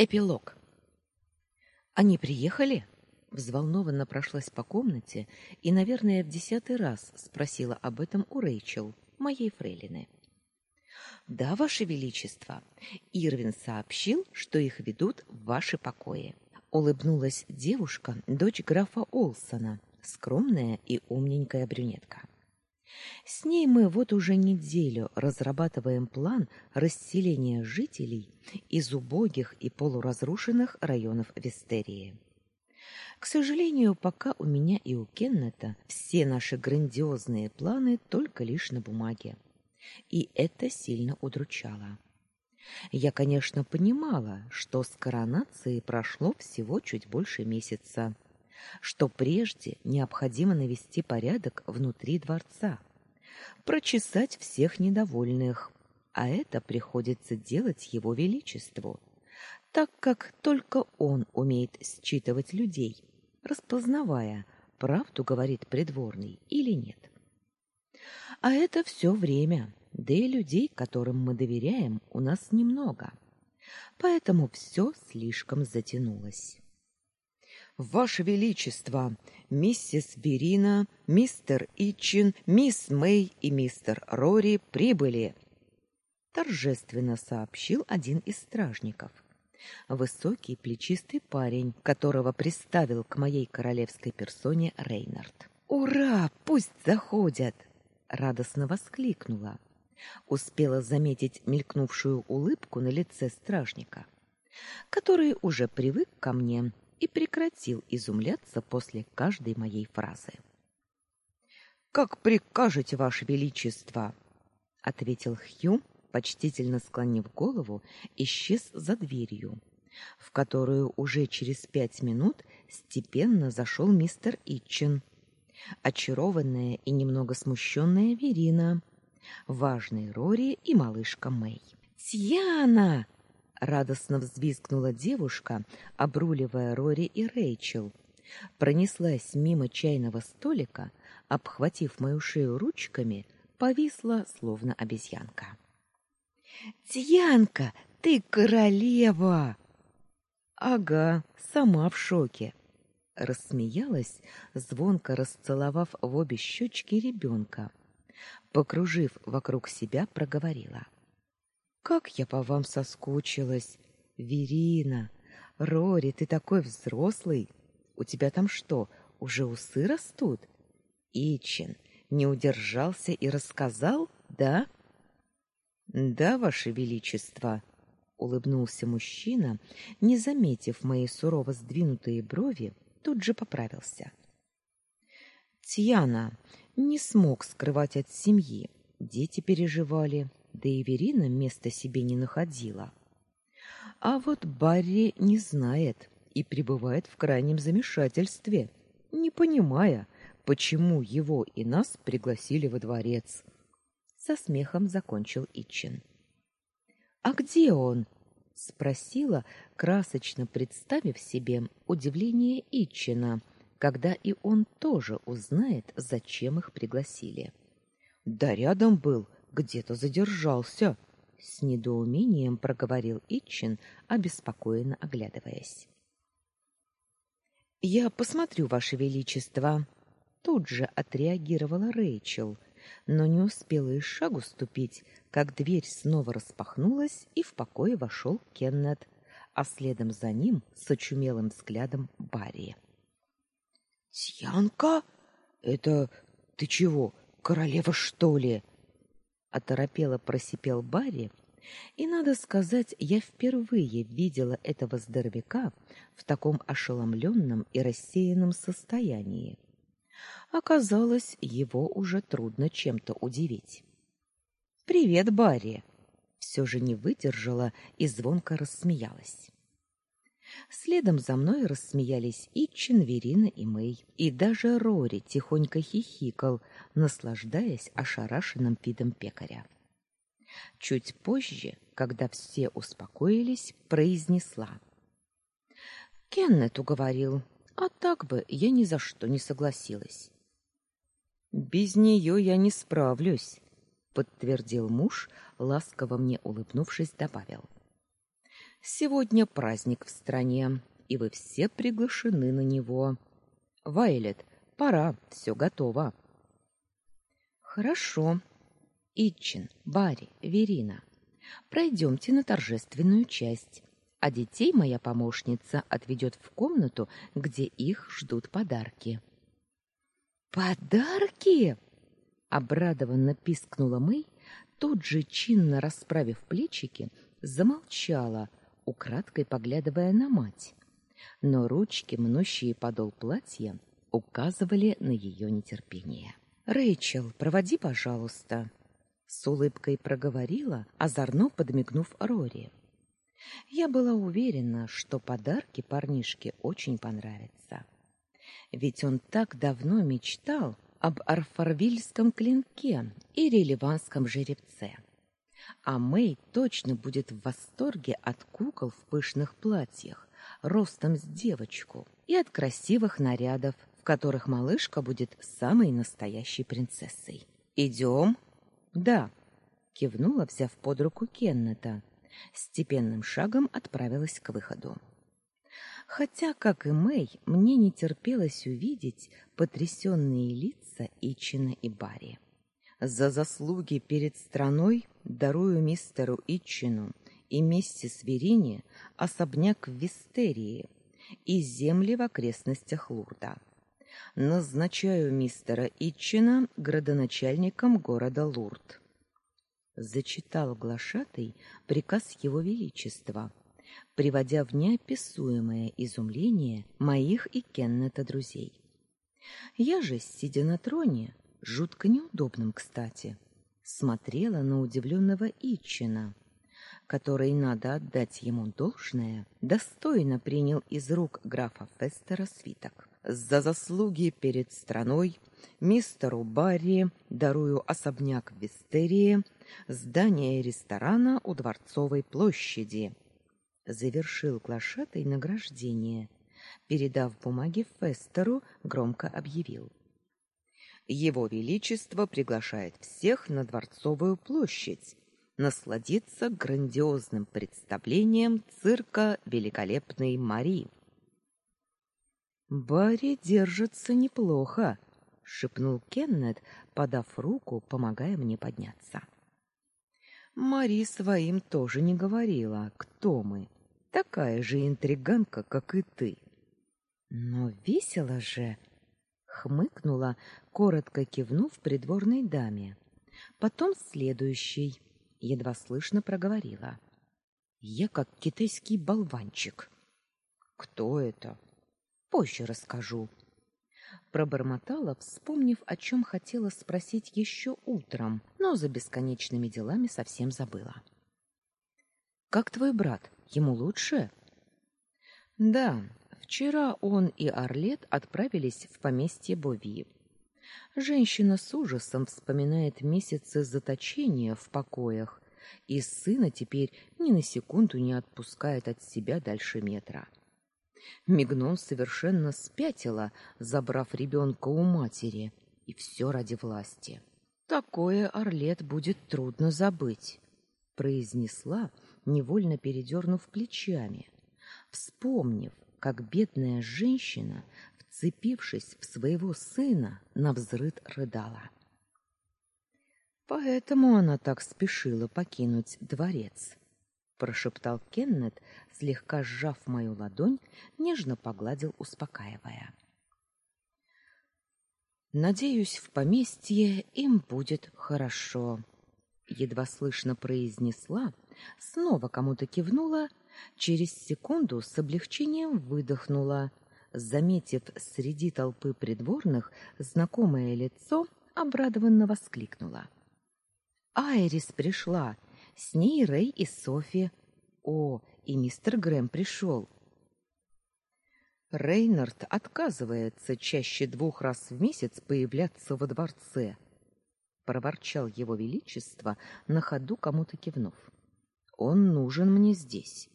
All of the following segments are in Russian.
Эпилог. Они приехали? Взволнованно прошлась по комнате и, наверное, в десятый раз спросила об этом у Рэйчел, моей фрейлины. Да, ваше величество. Ирвин сообщил, что их ведут в ваши покои. Улыбнулась девушка, дочь графа Олсона, скромная и умненькая брюнетка. С ней мы вот уже неделю разрабатываем план расселения жителей из убогих и полуразрушенных районов Вестерии. К сожалению, пока у меня и у Кеннета все наши грандиозные планы только лишь на бумаге. И это сильно удручало. Я, конечно, понимала, что с коронацией прошло всего чуть больше месяца, что прежде необходимо навести порядок внутри дворца, прочесать всех недовольных, а это приходится делать его величеству, так как только он умеет считывать людей, распознавая, правду говорит придворный или нет. А это все время, да и людей, которым мы доверяем, у нас немного. Поэтому все слишком затянулось. Ваше величество, миссис Верина, мистер Ичин, мисс Мэй и мистер Рори прибыли, торжественно сообщил один из стражников. Высокий, плечистый парень, которого приставил к моей королевской персоне Рейнард. Ура, пусть заходят, радостно воскликнула. Успела заметить мелькнувшую улыбку на лице стражника, который уже привык ко мне и прекратил изумляться после каждой моей фразы. Как прикажете, ваше величество, ответил Хью, почтительно склонив голову, исчез за дверью, в которую уже через пять минут степенно зашел мистер Итчен, очарованная и немного смущенная Верина, важный Рори и малышка Мэй. "Тьяна!" Радостно взвизгнула девушка, обруливая Рори и Рейчел. Пронеслась мимо чайного столика, обхватив мою шею ручками, повисла словно обезьянка. "Тьянка, ты королева!" Ага, сама в шоке. Рассмеялась, звонко расцеловав в обе щечки ребенка. Покружив вокруг себя, проговорила: как я по вам соскучилась. Верина, Рори, ты такой взрослый. У тебя там что, уже усы растут? Ичин не удержался и рассказал, да? Да, ваше величество, улыбнулся мужчина, не заметив мои сурово сдвинутые брови, тут же поправился. Тьяна не смог скрывать от семьи. Дети переживали, да и Верина места себе не находила. А вот Барри не знает и пребывает в крайнем замешательстве, не понимая, почему его и нас пригласили во дворец. Со смехом закончил Итчин. А где он? спросила, красочно представив себе удивление Итчина, когда и он тоже узнает, зачем их пригласили. Да рядом был, где-то задержался, с недоумением проговорил Итчин, обеспокоенно оглядываясь. Я посмотрю, ваше величество, тут же отреагировала Рэйчел, но не успела и шагу ступить, как дверь снова распахнулась, и в покое вошел Кеннет, а следом за ним с очумелым взглядом Барри. "Тьянка, это ты чего, королева что ли?" Оторопело просипел Барри, и надо сказать, я впервые видела этого здоровяка в таком ошеломленном и рассеянном состоянии. Оказалось, его уже трудно чем-то удивить. Привет, Барри. Все же не выдержала и звонко рассмеялась. Следом за мной рассмеялись и Ченверина, и Мэй, и даже Рори тихонько хихикал, наслаждаясь ошарашенным видом пекаря. Чуть позже, когда все успокоились, произнесла: Кеннет уговорил, а так бы я ни за что не согласилась. Без нее я не справлюсь, подтвердил муж, ласково мне улыбнувшись, добавил: Сегодня праздник в стране, и вы все приглашены на него. Вайлет, пора, все готово. Хорошо. Итчин, Барри, Верина, пройдемте на торжественную часть, а детей моя помощница отведет в комнату, где их ждут подарки. Подарки? обрадованно пискнула Мэй, тут же чинно расправив плечики, замолчала, украдкой поглядывая на мать. Но ручки, мнущие подол платья, указывали на ее нетерпение. Рэйчел, проводи, пожалуйста, с улыбкой проговорила, озорно подмигнув Рори. Я была уверена, что подарки парнишке очень понравятся. Ведь он так давно мечтал об арфарвильском клинке и релеванском жеребце. А Мэй точно будет в восторге от кукол в пышных платьях, ростом с девочку, и от красивых нарядов, в которых малышка будет самой настоящей принцессой. «Идем?» «Да», — кивнула, взяв под руку Кеннета. Степенным шагом отправилась к выходу. Хотя, как и Мэй, мне не терпелось увидеть потрясенные лица Ичина и Барри. За заслуги перед страной дарую мистеру Итчину и миссис Верине особняк в Вистерии и земли в окрестностях Лурда. Назначаю мистера Итчина градоначальником города Лурд. Зачитал глашатый приказ его величества, приводя в неописуемое изумление моих и Кеннета друзей. Я же, сидя на троне, жутко неудобным, кстати, смотрела на удивленного Ичина, который, надо отдать ему должное, достойно принял из рук графа Фестера свиток. За заслуги перед страной мистеру Барри дарую особняк в Вестерии, здание ресторана у Дворцовой площади. Завершил глашатай награждение. Передав бумаги Фестеру, громко объявил: его величество приглашает всех на Дворцовую площадь насладиться грандиозным представлением цирка Великолепной Мари. Барри держится неплохо, шепнул Кеннет, подав руку, помогая мне подняться. Мари своим тоже не говорила, кто мы. Такая же интриганка, как и ты. Но весело же, хмыкнула, коротко кивнув придворной даме. Потом следующий, едва слышно проговорила: "Я как китайский болванчик". "Кто это?" "Позже расскажу". Пробормотала, вспомнив, о чем хотела спросить еще утром, но за бесконечными делами совсем забыла. Как твой брат? Ему лучше? Да, Вчера он и Орлет отправились в поместье Бови. Женщина с ужасом вспоминает месяцы заточения в покоях, и сына теперь ни на секунду не отпускает от себя дальше метра. Мигнон совершенно спятила, забрав ребенка у матери, и все ради власти. Такое Орлет будет трудно забыть, произнесла, невольно передернув плечами, вспомнив, как бедная женщина, вцепившись в своего сына, навзрыд рыдала. Поэтому она так спешила покинуть дворец, прошептал Кеннет, слегка сжав мою ладонь, нежно погладил, успокаивая. Надеюсь, в поместье им будет хорошо, едва слышно произнесла, снова кому-то кивнула Через секунду с облегчением выдохнула, заметив среди толпы придворных знакомое лицо, обрадованно воскликнула: "Айрис пришла, с ней Рэй и Софи. О, и мистер Грэм пришел!» Рейнард отказывается чаще двух раз в месяц появляться во дворце, проворчал его величество, на ходу кому-то кивнув. Он нужен мне здесь.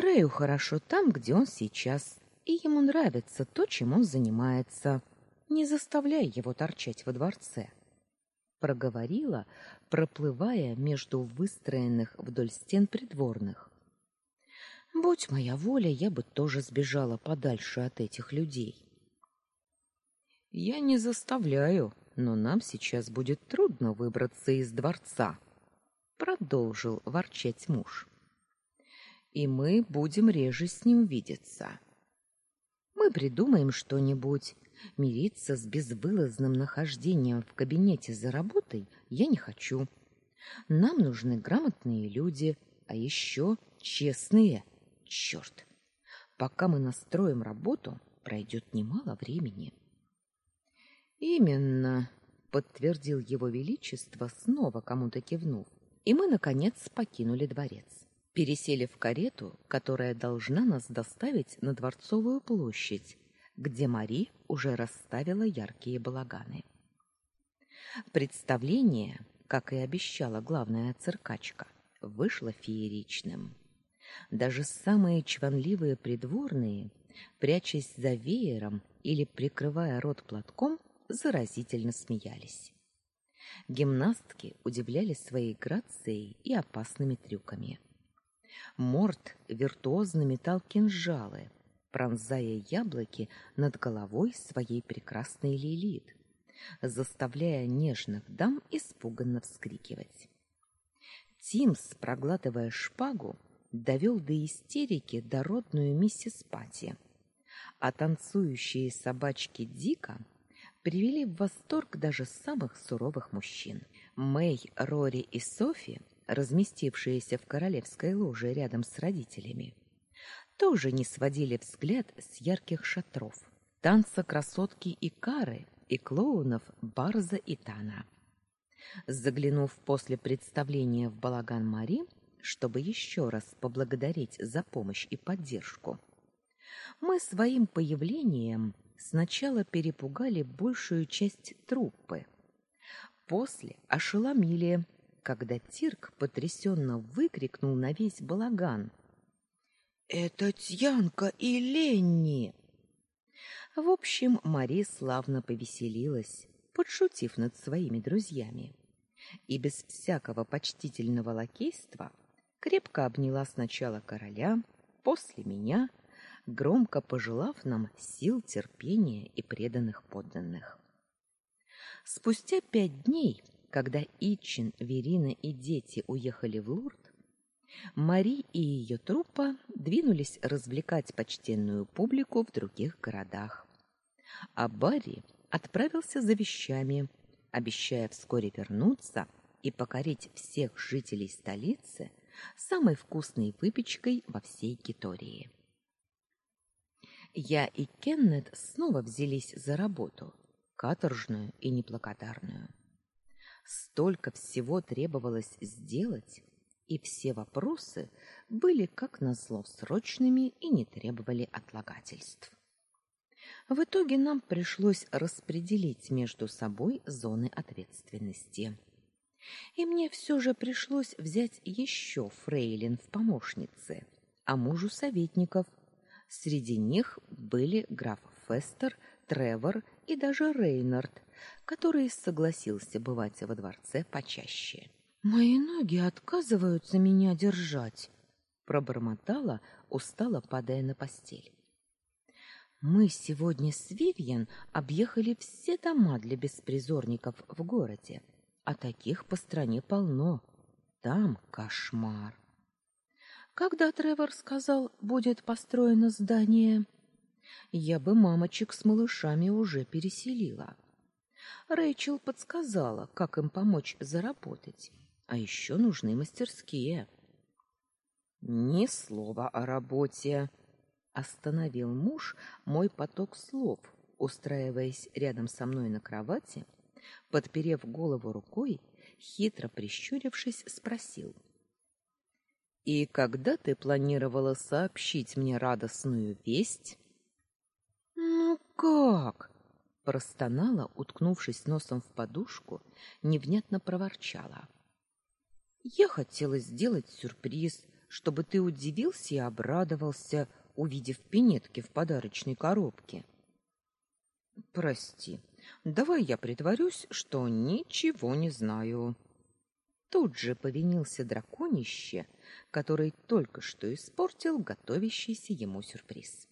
Рэю хорошо там, где он сейчас, и ему нравится то, чем он занимается. Не заставляй его торчать во дворце. проговорила, проплывая между выстроенных вдоль стен придворных. Будь моя воля, я бы тоже сбежала подальше от этих людей. Я не заставляю, но нам сейчас будет трудно выбраться из дворца, продолжил ворчать муж. И мы будем реже с ним видеться. Мы придумаем что-нибудь. Мириться с безвылазным нахождением в кабинете за работой я не хочу. Нам нужны грамотные люди, а еще честные. Черт! Пока мы настроим работу, пройдет немало времени. Именно, подтвердил его величество, снова кому-то кивнув. И мы наконец покинули дворец. Пересели в карету, которая должна нас доставить на Дворцовую площадь, где Мари уже расставила яркие балаганы. Представление, как и обещала главная циркачка, вышло фееричным. Даже самые чванливые придворные, прячась за веером или прикрывая рот платком, заразительно смеялись. Гимнастки удивляли своей грацией и опасными трюками. Морт виртуозно метал кинжалы, пронзая яблоки над головой своей прекрасной Лилит, заставляя нежных дам испуганно вскрикивать. Тимс, проглатывая шпагу, довел до истерики дородную миссис Пати, а танцующие собачки Дика привели в восторг даже самых суровых мужчин. Мэй, Рори и Софи, разместившиеся в королевской ложе рядом с родителями, тоже не сводили взгляд с ярких шатров, танца красотки и кары и клоунов Барза и Тана. Заглянув после представления в балаган Мари, чтобы еще раз поблагодарить за помощь и поддержку, мы своим появлением сначала перепугали большую часть труппы, после ошеломили, когда Тирк потрясенно выкрикнул на весь балаган: "Это Тьянка и Ленни!" В общем, Мари славно повеселилась, подшутив над своими друзьями, и без всякого почтительного лакейства крепко обняла сначала короля, после меня, громко пожелав нам сил, терпения и преданных подданных. Спустя пять дней, когда Ичин, Верина и дети уехали в Лурд, Мари и ее труппа двинулись развлекать почтенную публику в других городах. А Барри отправился за вещами, обещая вскоре вернуться и покорить всех жителей столицы самой вкусной выпечкой во всей Китории. Я и Кеннет снова взялись за работу, каторжную и неблагодарную. Столько всего требовалось сделать, и все вопросы были как назло срочными и не требовали отлагательств. В итоге нам пришлось распределить между собой зоны ответственности. И мне все же пришлось взять еще фрейлин в помощницы, а мужу советников. Среди них были граф Фестер, Тревор и даже Рейнард, который согласился бывать во дворце почаще. Мои ноги отказываются меня держать, пробормотала, устало падая на постель. Мы сегодня с Вивьен объехали все дома для беспризорников в городе а таких по стране полно. Там кошмар. Когда Тревор сказал, будет построено здание, я бы мамочек с малышами уже переселила. Рэйчел подсказала, как им помочь заработать. А еще нужны мастерские. Ни слова о работе, остановил муж мой поток слов, устраиваясь рядом со мной на кровати подперев голову рукой, хитро прищурившись, спросил: "И когда ты планировала сообщить мне радостную весть?" "Ну как?" Простонала, уткнувшись носом в подушку, невнятно проворчала: "Я хотела сделать сюрприз, чтобы ты удивился и обрадовался, увидев пинетки в подарочной коробке." Прости, Давай я притворюсь, что ничего не знаю. Тут же повинился драконище, который только что испортил готовящийся ему сюрприз.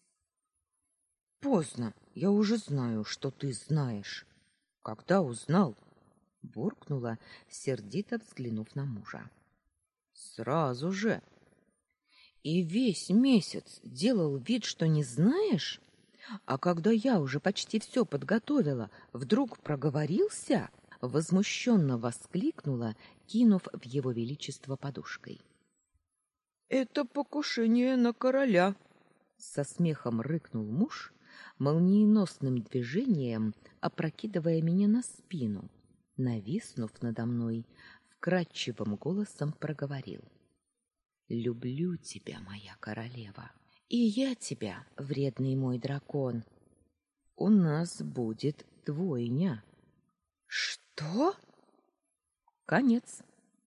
Поздно. Я уже знаю, что ты знаешь. Когда узнал? буркнула, сердито взглянув на мужа. Сразу же. И весь месяц делал вид, что не знаешь? А когда я уже почти все подготовила, вдруг проговорился, возмущенно воскликнула, кинув в его величество подушкой. Это покушение на короля, со смехом рыкнул муж, молниеносным движением опрокидывая меня на спину, нависнув надо мной, вкрадчивым голосом проговорил: "Люблю тебя, моя королева". И я тебя, вредный мой дракон. У нас будет двойня. Что? Конец.